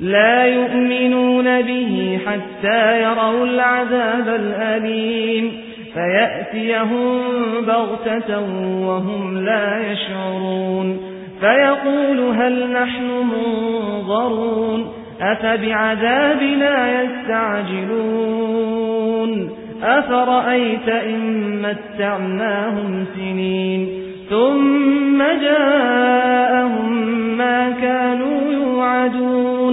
لا يؤمنون به حتى يروا العذاب الأليم. فيأتيهم بغتة وهم لا يشعرون. فيقول هل نحن منظرون؟ أفبعذابنا يستعجلون. أفرأيت إن متعناهم سنين؟ ثم جاءوا